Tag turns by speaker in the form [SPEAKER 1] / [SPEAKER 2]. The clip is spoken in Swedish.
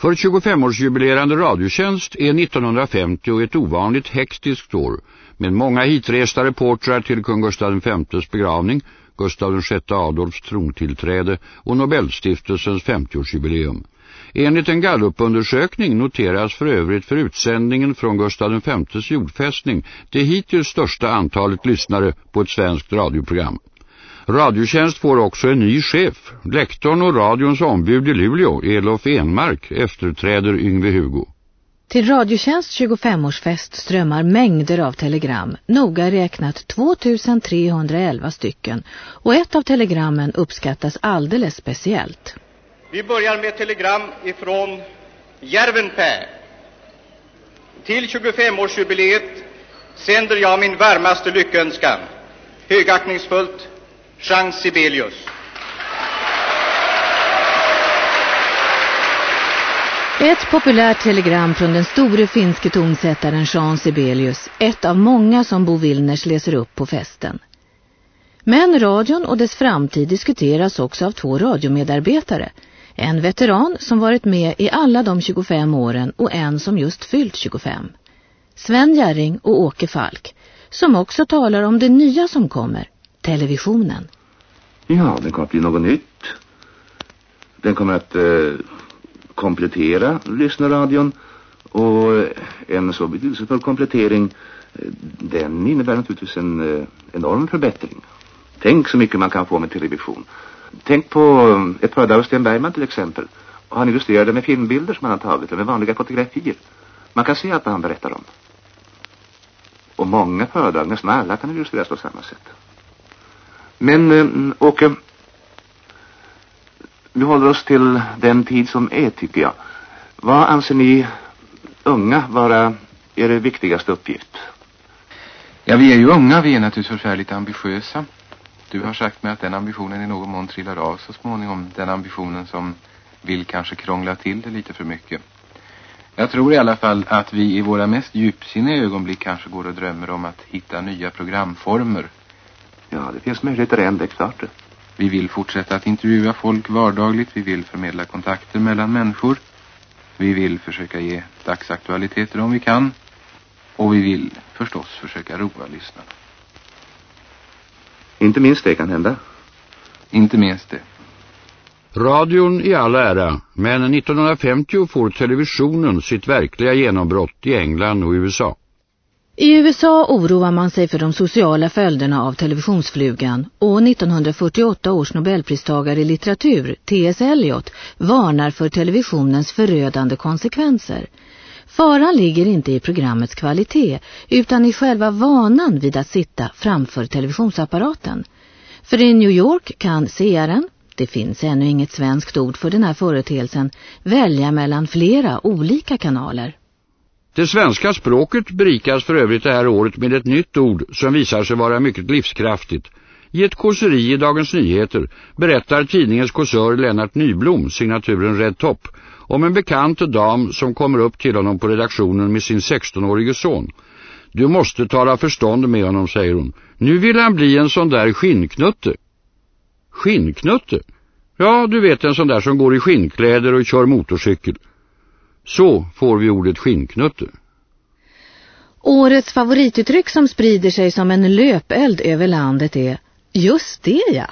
[SPEAKER 1] För 25-årsjubilerande radiotjänst är 1950 ett ovanligt hektiskt år med många hitresta reportrar till kung Gustav V's begravning, Gustav VI Adolfs trontillträde och Nobelstiftelsens 50-årsjubileum. Enligt en gallupundersökning noteras för övrigt för utsändningen från Gustav V's jordfästning det hittills största antalet lyssnare på ett svenskt radioprogram. Radiotjänst får också en ny chef. Lektorn och radions ombud i Luleå, Elof Enmark, efterträder Yngve Hugo.
[SPEAKER 2] Till Radiotjänst 25-årsfest strömmar mängder av telegram, noga räknat 2311 stycken, och ett av telegrammen uppskattas alldeles speciellt.
[SPEAKER 3] Vi börjar med telegram ifrån Järvenpää. Till 25-årsjubileet sänder jag min varmaste lyckönskan. Högaktningsfullt, Jean Sibelius.
[SPEAKER 2] Ett populärt telegram från den store finske tonsättaren Jean Sibelius, ett av många som Bo Wilners läser upp på festen. Men radion och dess framtid diskuteras också av två radiomedarbetare. En veteran som varit med i alla de 25 åren och en som just fyllt 25. Sven Gärring och Åke Falk, som också talar om det nya som kommer, televisionen.
[SPEAKER 4] Ja, den kommer att bli något nytt. Den kommer att eh, komplettera lyssnarradion och eh, en så betydelsefull komplettering eh, den innebär naturligtvis en eh, enorm förbättring. Tänk så mycket man kan få med television. Tänk på eh, ett föredrag av Sten Bergman till exempel. Och han illustrerar det med filmbilder som han har tagit, med vanliga fotografier. Man kan se allt det han berättar om. Och många föredrag, nästan alla kan illustreras på samma sätt. Men, och Åke, vi håller oss till den tid som är, tycker jag. Vad anser ni unga vara er viktigaste uppgift?
[SPEAKER 5] Ja, vi är ju unga, vi är naturligtvis förfärligt ambitiösa. Du har sagt mig att den ambitionen i någon mån trillar av så småningom. Den ambitionen som vill kanske krångla till det lite för mycket. Jag tror i alla fall att vi i våra mest djupsinniga ögonblick kanske går och drömmer om att hitta nya programformer.
[SPEAKER 4] Ja, det finns möjligheter än, det är klart.
[SPEAKER 5] Vi vill fortsätta att intervjua folk vardagligt. Vi vill förmedla kontakter mellan människor. Vi vill försöka ge dagsaktualiteter om vi kan. Och vi vill förstås försöka roa lyssnarna.
[SPEAKER 4] Inte minst det kan hända.
[SPEAKER 5] Inte minst det.
[SPEAKER 1] Radion i all ära, men 1950 får televisionen sitt verkliga genombrott i England och USA.
[SPEAKER 2] I USA oroar man sig för de sociala följderna av televisionsflugan och 1948 års nobelpristagare i litteratur, T.S. Eliot, varnar för televisionens förödande konsekvenser. Faran ligger inte i programmets kvalitet utan i själva vanan vid att sitta framför televisionsapparaten. För i New York kan searen, det finns ännu inget svenskt ord för den här företeelsen, välja mellan flera olika kanaler.
[SPEAKER 1] Det svenska språket berikas för övrigt det här året med ett nytt ord som visar sig vara mycket livskraftigt. I ett kåseri i Dagens Nyheter berättar tidningens kåsör Lennart Nyblom, signaturen Red Top, om en bekant dam som kommer upp till honom på redaktionen med sin 16-årige son. Du måste tala förstånd med honom, säger hon. Nu vill han bli en sån där skinnknutte. Skinnknutte? Ja, du vet en sån där som går i skinnkläder och kör motorcykel. Så får vi ordet skinnknutte.
[SPEAKER 2] Årets favorituttryck som sprider sig som en löpeld över landet är just det ja.